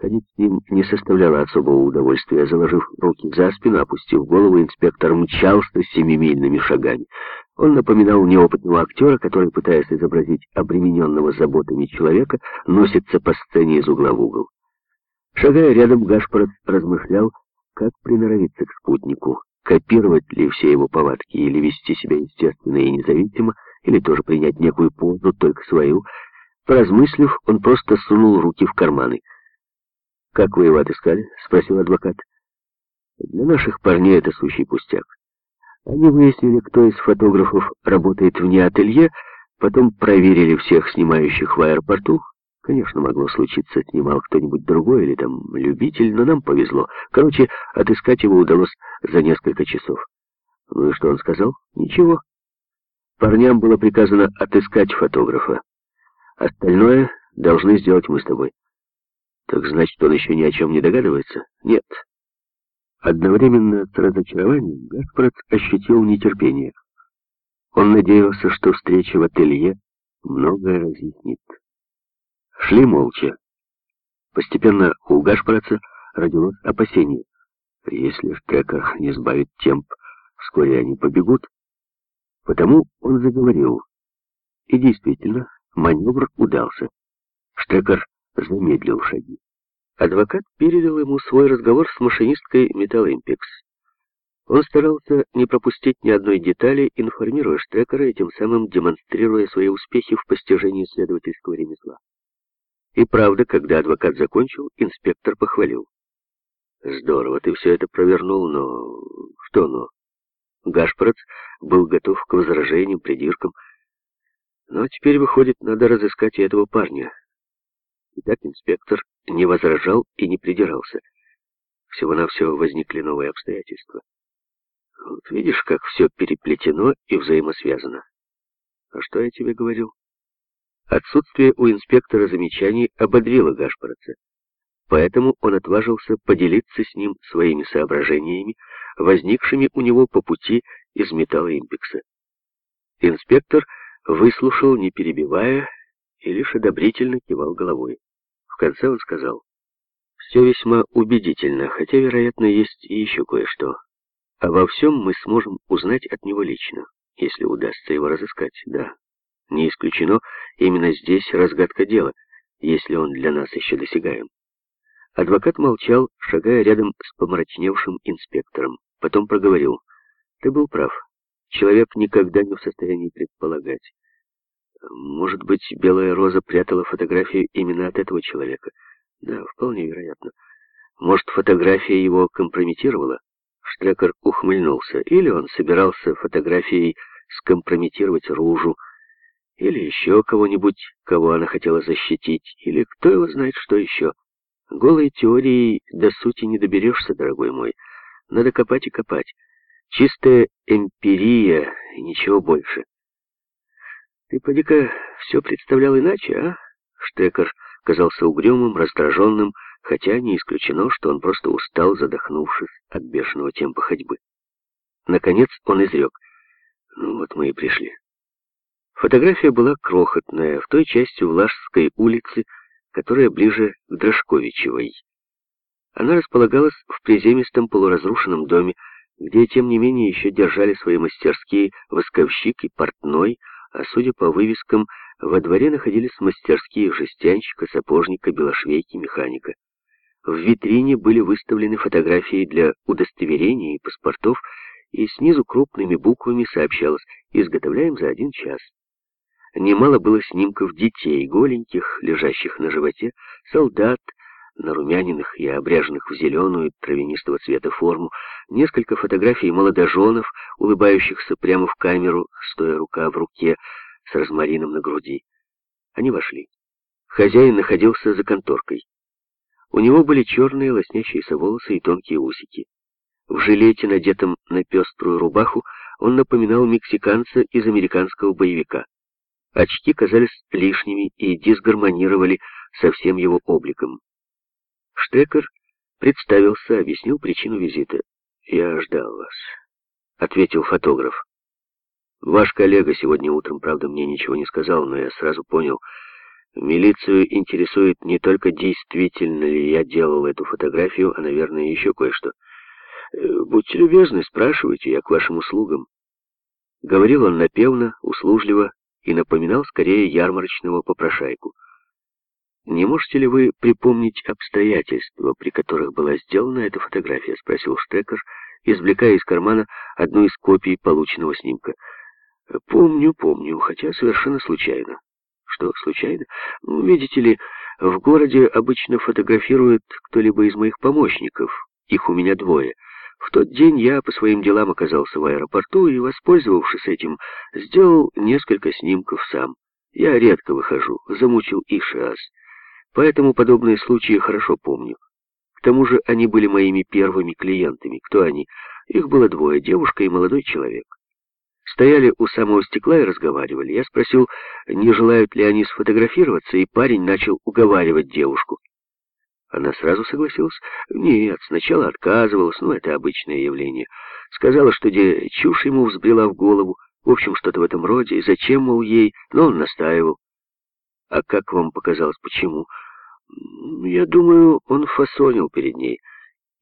Ходить с ним не составляло особого удовольствия. Заложив руки за спину, опустив голову, инспектор мчался семимильными шагами. Он напоминал неопытного актера, который, пытаясь изобразить обремененного заботами человека, носится по сцене из угла в угол. Шагая рядом, Гашпорот размышлял, как приноровиться к спутнику, копировать ли все его повадки, или вести себя естественно и независимо, или тоже принять некую позу, только свою. Поразмыслив, он просто сунул руки в карманы. «Как вы его отыскали?» — спросил адвокат. «Для наших парней это сущий пустяк. Они выяснили, кто из фотографов работает вне ателье, потом проверили всех снимающих в аэропорту. Конечно, могло случиться, снимал кто-нибудь другой или там любитель, но нам повезло. Короче, отыскать его удалось за несколько часов. Ну и что он сказал? Ничего. Парням было приказано отыскать фотографа. Остальное должны сделать мы с тобой. Так значит, он еще ни о чем не догадывается? Нет. Одновременно с разочарованием Гаспард ощутил нетерпение. Он надеялся, что встреча в ателье многое разъяснит. Шли молча. Постепенно у Гашпараца родилось опасение. Если Штекер не сбавит темп, вскоре они побегут. Потому он заговорил. И действительно, маневр удался. Штекер замедлил шаги. Адвокат передал ему свой разговор с машинисткой Металлимпекс. Он старался не пропустить ни одной детали, информируя Штекера и тем самым демонстрируя свои успехи в постижении следовательского ремесла. И правда, когда адвокат закончил, инспектор похвалил. «Здорово, ты все это провернул, но... Что но?» Гашпорец был готов к возражениям, придиркам. Но теперь, выходит, надо разыскать и этого парня. Итак, инспектор не возражал и не придирался. Всего-навсего возникли новые обстоятельства. Вот видишь, как все переплетено и взаимосвязано. А что я тебе говорил? Отсутствие у инспектора замечаний ободрило Гашпорца. Поэтому он отважился поделиться с ним своими соображениями, возникшими у него по пути из металла импекса. Инспектор выслушал, не перебивая, и лишь одобрительно кивал головой. В конце он сказал, «Все весьма убедительно, хотя, вероятно, есть и еще кое-что. А во всем мы сможем узнать от него лично, если удастся его разыскать, да. Не исключено, именно здесь разгадка дела, если он для нас еще досягаем». Адвокат молчал, шагая рядом с помрачневшим инспектором. Потом проговорил, «Ты был прав. Человек никогда не в состоянии предполагать. Может быть, Белая Роза прятала фотографию именно от этого человека? Да, вполне вероятно. Может, фотография его компрометировала? Штрекер ухмыльнулся. Или он собирался фотографией скомпрометировать Ружу, или еще кого-нибудь, кого она хотела защитить, или кто его знает, что еще. Голой теорией до сути не доберешься, дорогой мой. Надо копать и копать. Чистая эмпирия и ничего больше. Ты, поди-ка, все представлял иначе, а? Штекер казался угрюмым, раздраженным, хотя не исключено, что он просто устал, задохнувшись от бешеного темпа ходьбы. Наконец он изрек. Ну вот мы и пришли. Фотография была крохотная, в той части Влажской улицы, которая ближе к Дрожковичевой. Она располагалась в приземистом полуразрушенном доме, где, тем не менее, еще держали свои мастерские восковщик и портной, а судя по вывескам, во дворе находились мастерские жестянщика, сапожника, белошвейки, механика. В витрине были выставлены фотографии для удостоверения и паспортов, и снизу крупными буквами сообщалось «Изготовляем за один час». Немало было снимков детей, голеньких, лежащих на животе, солдат, нарумяненных и обряженных в зеленую травянистого цвета форму, несколько фотографий молодоженов, улыбающихся прямо в камеру, стоя рука в руке, с розмарином на груди. Они вошли. Хозяин находился за конторкой. У него были черные лоснящиеся волосы и тонкие усики. В жилете, надетом на пеструю рубаху, он напоминал мексиканца из американского боевика. Очки казались лишними и дисгармонировали со всем его обликом. Штекер представился, объяснил причину визита. «Я ждал вас», — ответил фотограф. «Ваш коллега сегодня утром, правда, мне ничего не сказал, но я сразу понял, Милицию интересует не только действительно ли я делал эту фотографию, а, наверное, еще кое-что. Э, будьте любезны, спрашивайте, я к вашим услугам. Говорил он напевно, услужливо и напоминал скорее ярмарочного попрошайку. «Не можете ли вы припомнить обстоятельства, при которых была сделана эта фотография?» — спросил Штекер, извлекая из кармана одну из копий полученного снимка. «Помню, помню, хотя совершенно случайно». «Что, случайно? Ну, видите ли, в городе обычно фотографирует кто-либо из моих помощников. Их у меня двое. В тот день я по своим делам оказался в аэропорту и, воспользовавшись этим, сделал несколько снимков сам. Я редко выхожу, замучил Ишиас. Поэтому подобные случаи хорошо помню. К тому же они были моими первыми клиентами. Кто они? Их было двое, девушка и молодой человек. Стояли у самого стекла и разговаривали. Я спросил, не желают ли они сфотографироваться, и парень начал уговаривать девушку. Она сразу согласилась. Нет, сначала отказывалась, ну, это обычное явление. Сказала, что где чушь ему взбрела в голову, в общем, что-то в этом роде, и зачем, мол, ей, но он настаивал. А как вам показалось, почему? Я думаю, он фасонил перед ней.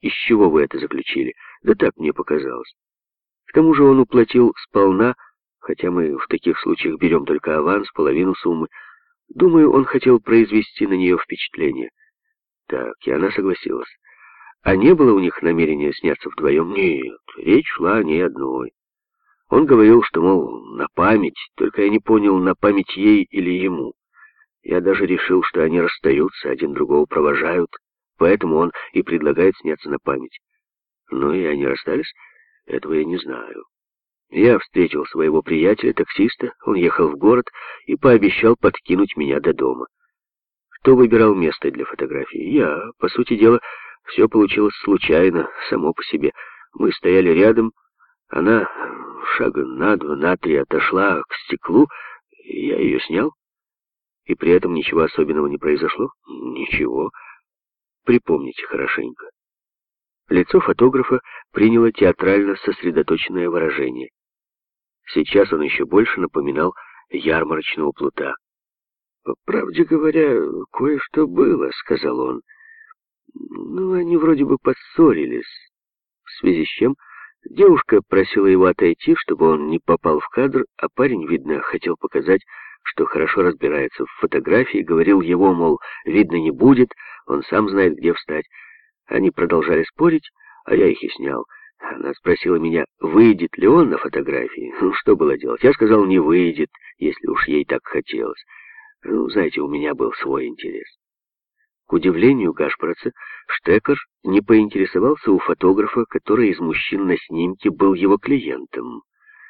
Из чего вы это заключили? Да так мне показалось. К тому же он уплатил сполна, хотя мы в таких случаях берем только аванс, половину суммы. Думаю, он хотел произвести на нее впечатление. Так, и она согласилась. А не было у них намерения сняться вдвоем? Нет, речь шла о ней одной. Он говорил, что, мол, на память, только я не понял, на память ей или ему. Я даже решил, что они расстаются, один другого провожают, поэтому он и предлагает сняться на память. Ну и они расстались? Этого я не знаю. Я встретил своего приятеля, таксиста, он ехал в город и пообещал подкинуть меня до дома. Кто выбирал место для фотографии? Я. По сути дела, все получилось случайно, само по себе. Мы стояли рядом, она шага на два, на три отошла к стеклу, я ее снял. И при этом ничего особенного не произошло? Ничего. Припомните хорошенько. Лицо фотографа приняло театрально сосредоточенное выражение. Сейчас он еще больше напоминал ярмарочного плута. «По правде говоря, кое-что было», — сказал он. «Ну, они вроде бы поссорились, в связи с чем девушка просила его отойти, чтобы он не попал в кадр, а парень, видно, хотел показать, что хорошо разбирается в фотографии, говорил его, мол, видно не будет, он сам знает, где встать. Они продолжали спорить, а я их и снял. Она спросила меня, выйдет ли он на фотографии. Ну, что было делать? Я сказал, не выйдет, если уж ей так хотелось. Ну, знаете, у меня был свой интерес. К удивлению Гашпороца, Штекер не поинтересовался у фотографа, который из мужчин на снимке был его клиентом.